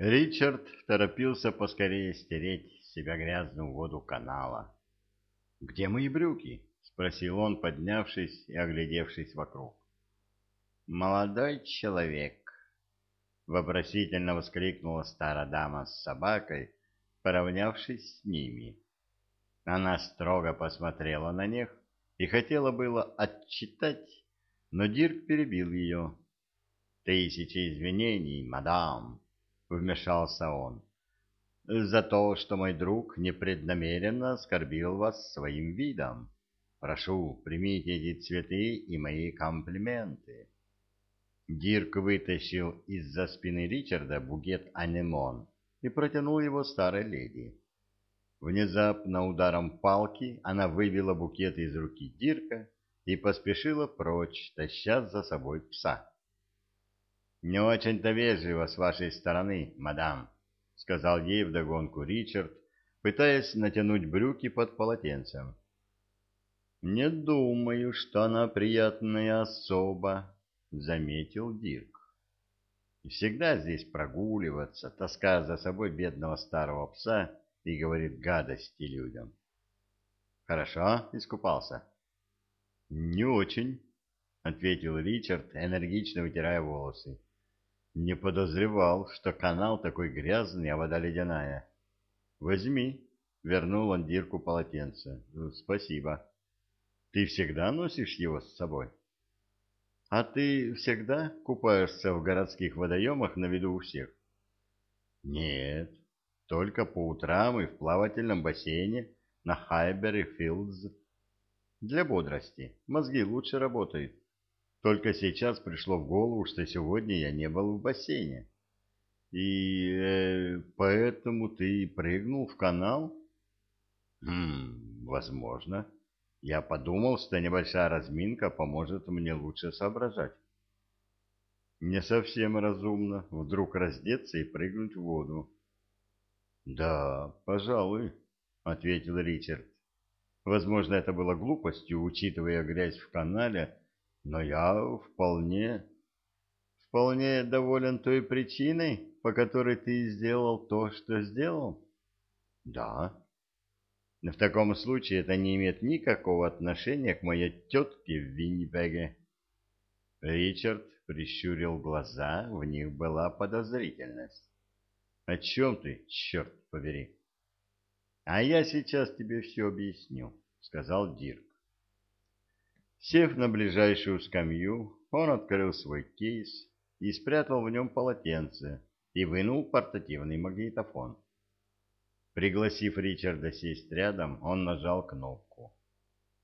Ричард торопился поскорее стереть с себя грязную воду канала. «Где мои брюки?» — спросил он, поднявшись и оглядевшись вокруг. «Молодой человек!» — вопросительно воскликнула старая дама с собакой, поравнявшись с ними. Она строго посмотрела на них и хотела было отчитать, но Дирк перебил ее. «Тысячи извинений, мадам!» — вмешался он. «За то, что мой друг непреднамеренно оскорбил вас своим видом. Прошу, примите эти цветы и мои комплименты». Дирк вытащил из-за спины Ричарда букет анемон и протянул его старой леди. Внезапно ударом палки она выбила букет из руки Дирка и поспешила прочь, таща за собой пса. «Не очень-то вежливо с вашей стороны, мадам», — сказал ей вдогонку Ричард, пытаясь натянуть брюки под полотенцем. «Не думаю, что она приятная особа», — заметил Дирк. «Всегда здесь прогуливаться, таская за собой бедного старого пса и говорит гадости людям». «Хорошо, искупался». «Не очень», — ответил Ричард, энергично вытирая волосы. Не подозревал, что канал такой грязный, а вода ледяная. Возьми, вернул он Дирку полотенце. Спасибо. Ты всегда носишь его с собой? А ты всегда купаешься в городских водоемах на виду у всех? Нет, только по утрам и в плавательном бассейне на Хайбери Филдс. Для бодрости. Мозги лучше работают. Только сейчас пришло в голову, что сегодня я не был в бассейне. И э, поэтому ты прыгнул в канал? Хм, возможно. Я подумал, что небольшая разминка поможет мне лучше соображать. Не совсем разумно вдруг раздеться и прыгнуть в воду. Да, пожалуй, ответил Ричард. Возможно, это было глупостью, учитывая грязь в канале, но я вполне, вполне доволен той причиной, по которой ты сделал то, что сделал. Да. Но в таком случае это не имеет никакого отношения к моей тетке в Виннипеге. Ричард прищурил глаза, в них была подозрительность. «О чем ты, черт побери?» «А я сейчас тебе все объясню», — сказал Дирк. Сев на ближайшую скамью, он открыл свой кейс и спрятал в нем полотенце и вынул портативный магнитофон. Пригласив Ричарда сесть рядом, он нажал кнопку.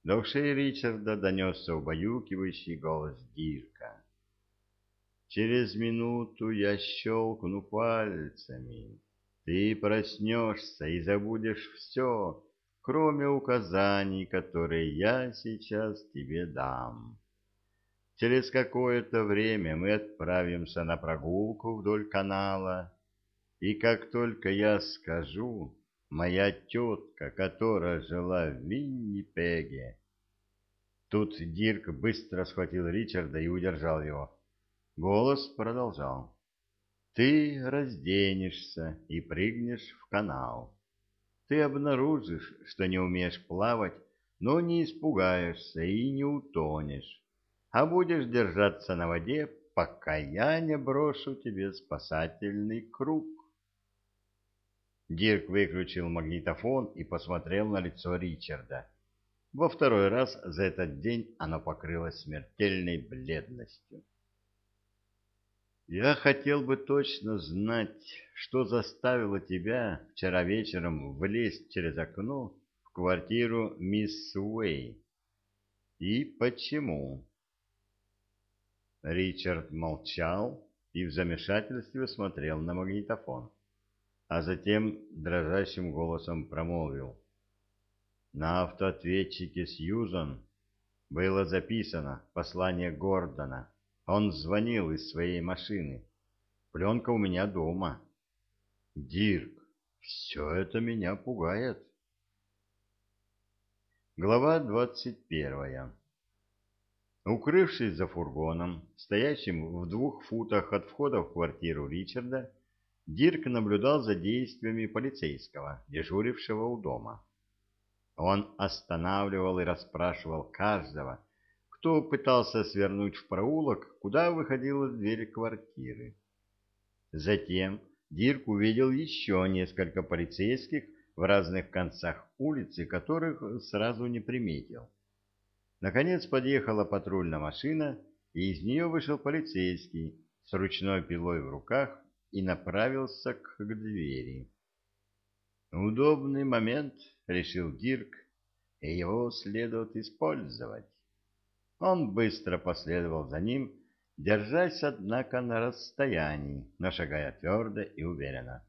До ушей Ричарда донесся убаюкивающий голос Дирка. «Через минуту я щелкну пальцами. Ты проснешься и забудешь все, кроме указаний, которые я сейчас тебе дам. Через какое-то время мы отправимся на прогулку вдоль канала, и как только я скажу, моя тетка, которая жила в Виннипеге... Тут Дирк быстро схватил Ричарда и удержал его. Голос продолжал. «Ты разденешься и прыгнешь в канал ты обнаружишь, что не умеешь плавать, но не испугаешься и не утонешь, а будешь держаться на воде, пока я не брошу тебе спасательный круг. Дирк выключил магнитофон и посмотрел на лицо Ричарда. Во второй раз за этот день оно покрылось смертельной бледностью. Я хотел бы точно знать, что заставило тебя вчера вечером влезть через окно в квартиру мисс Уэй. И почему? Ричард молчал и в замешательстве смотрел на магнитофон, а затем дрожащим голосом промолвил. На автоответчике Сьюзан было записано послание Гордона. Он звонил из своей машины. Пленка у меня дома. Дирк, все это меня пугает. Глава двадцать первая. Укрывшись за фургоном, стоящим в двух футах от входа в квартиру Ричарда, Дирк наблюдал за действиями полицейского, дежурившего у дома. Он останавливал и расспрашивал каждого, кто пытался свернуть в проулок, куда выходила дверь квартиры. Затем Дирк увидел еще несколько полицейских в разных концах улицы, которых сразу не приметил. Наконец подъехала патрульная машина, и из нее вышел полицейский с ручной пилой в руках и направился к двери. «Удобный момент», — решил Дирк, — «и его следует использовать». Он быстро последовал за ним, держась, однако, на расстоянии, но шагая твердо и уверенно.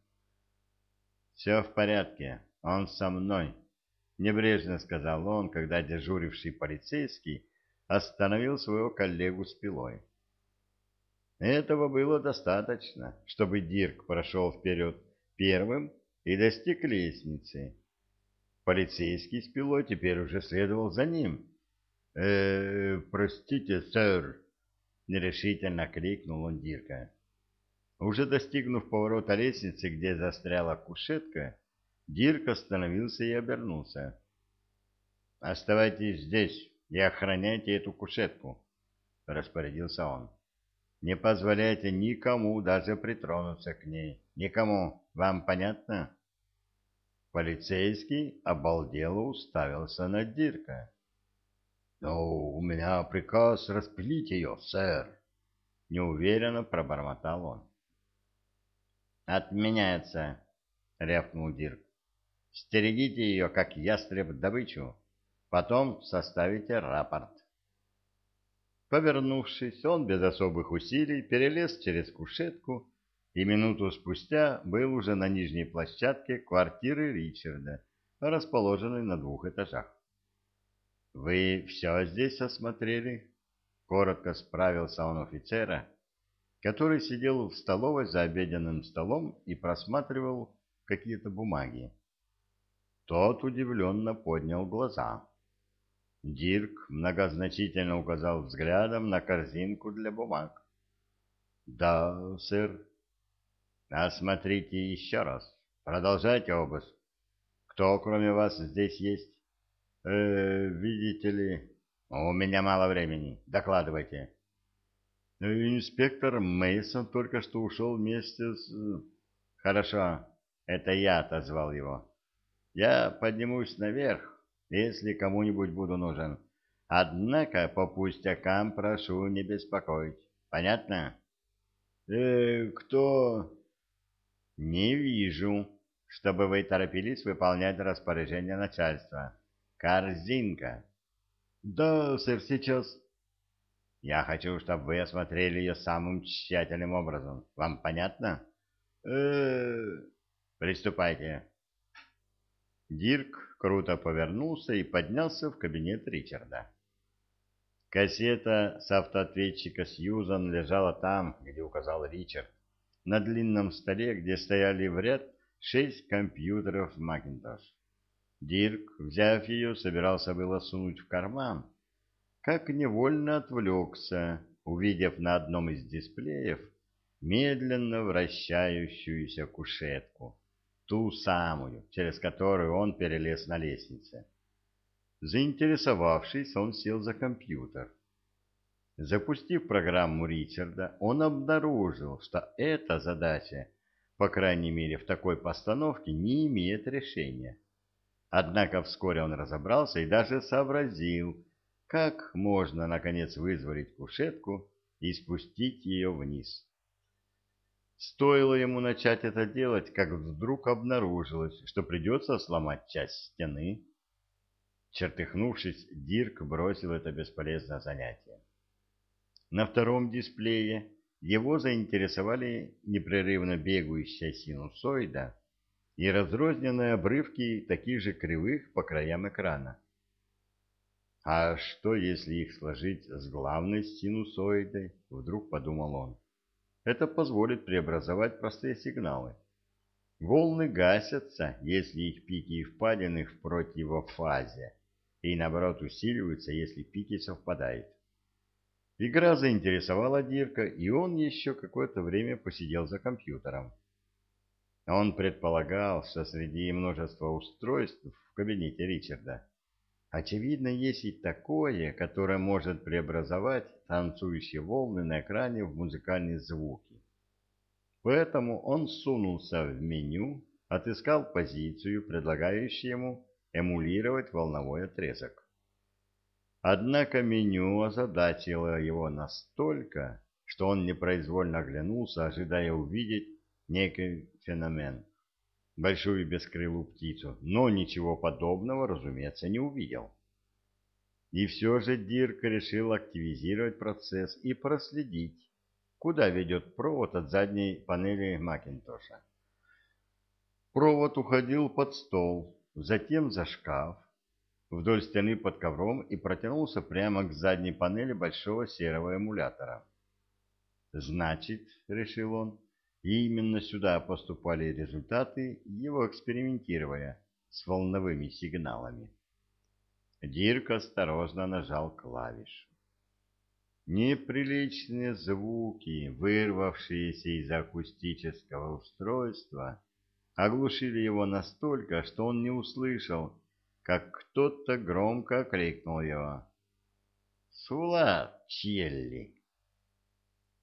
«Все в порядке, он со мной», — небрежно сказал он, когда дежуривший полицейский остановил своего коллегу с пилой. Этого было достаточно, чтобы Дирк прошел вперед первым и достиг лестницы. Полицейский с пилой теперь уже следовал за ним. «Э, простите, сэр!» — нерешительно крикнул он Дирка. Уже достигнув поворота лестницы, где застряла кушетка, Дирк остановился и обернулся. «Оставайтесь здесь и охраняйте эту кушетку», — распорядился он. Не позволяйте никому даже притронуться к ней. Никому. Вам понятно? Полицейский обалдело уставился на Дирка. — Ну, у меня приказ распилить ее, сэр. Неуверенно пробормотал он. — Отменяется, — рявкнул Дирк. — Стерегите ее, как ястреб добычу. Потом составите рапорт. Повернувшись, он без особых усилий перелез через кушетку и минуту спустя был уже на нижней площадке квартиры Ричарда, расположенной на двух этажах. «Вы все здесь осмотрели?» — коротко справился он офицера, который сидел в столовой за обеденным столом и просматривал какие-то бумаги. Тот удивленно поднял глаза. Дирк многозначительно указал взглядом на корзинку для бумаг. «Да, сэр». «Осмотрите еще раз. Продолжайте обыск. Кто, кроме вас, здесь есть?» «Э, видите ли...» «У меня мало времени. Докладывайте». «Инспектор Мейсон только что ушел вместе с...» «Хорошо. Это я отозвал его. Я поднимусь наверх, если кому-нибудь буду нужен. Однако по пустякам прошу не беспокоить. Понятно? Э, кто? Не вижу, чтобы вы торопились выполнять распоряжение начальства. Корзинка. Да, сэр, сейчас. Я хочу, чтобы вы осмотрели ее самым тщательным образом. Вам понятно? Э, -э приступайте. Дирк круто повернулся и поднялся в кабинет Ричарда. Кассета с автоответчика Сьюзан лежала там, где указал Ричард, на длинном столе, где стояли в ряд шесть компьютеров Macintosh. Дирк, взяв ее, собирался было сунуть в карман, как невольно отвлекся, увидев на одном из дисплеев медленно вращающуюся кушетку ту самую, через которую он перелез на лестнице. Заинтересовавшись, он сел за компьютер. Запустив программу Ричарда, он обнаружил, что эта задача, по крайней мере в такой постановке, не имеет решения. Однако вскоре он разобрался и даже сообразил, как можно, наконец, вызволить кушетку и спустить ее вниз. Стоило ему начать это делать, как вдруг обнаружилось, что придется сломать часть стены. Чертыхнувшись, Дирк бросил это бесполезное занятие. На втором дисплее его заинтересовали непрерывно бегающая синусоида и разрозненные обрывки таких же кривых по краям экрана. А что, если их сложить с главной синусоидой, вдруг подумал он. Это позволит преобразовать простые сигналы. Волны гасятся, если их пики и впадины в противофазе, и наоборот усиливаются, если пики совпадают. Игра заинтересовала Дирка, и он еще какое-то время посидел за компьютером. Он предполагал, что среди множества устройств в кабинете Ричарда очевидно есть и такое, которое может преобразовать танцующие волны на экране в музыкальные звуки. Поэтому он сунулся в меню, отыскал позицию, предлагающую ему эмулировать волновой отрезок. Однако меню озадачило его настолько, что он непроизвольно оглянулся, ожидая увидеть некий феномен, большую бескрылую птицу, но ничего подобного, разумеется, не увидел. И все же Дирк решил активизировать процесс и проследить, куда ведет провод от задней панели Макинтоша. Провод уходил под стол, затем за шкаф, вдоль стены под ковром и протянулся прямо к задней панели большого серого эмулятора. «Значит, — решил он, — именно сюда поступали результаты его экспериментирования с волновыми сигналами». Дирк осторожно нажал клавишу. Неприличные звуки, вырвавшиеся из акустического устройства, оглушили его настолько, что он не услышал, как кто-то громко крикнул его. «Сулат, Челли!»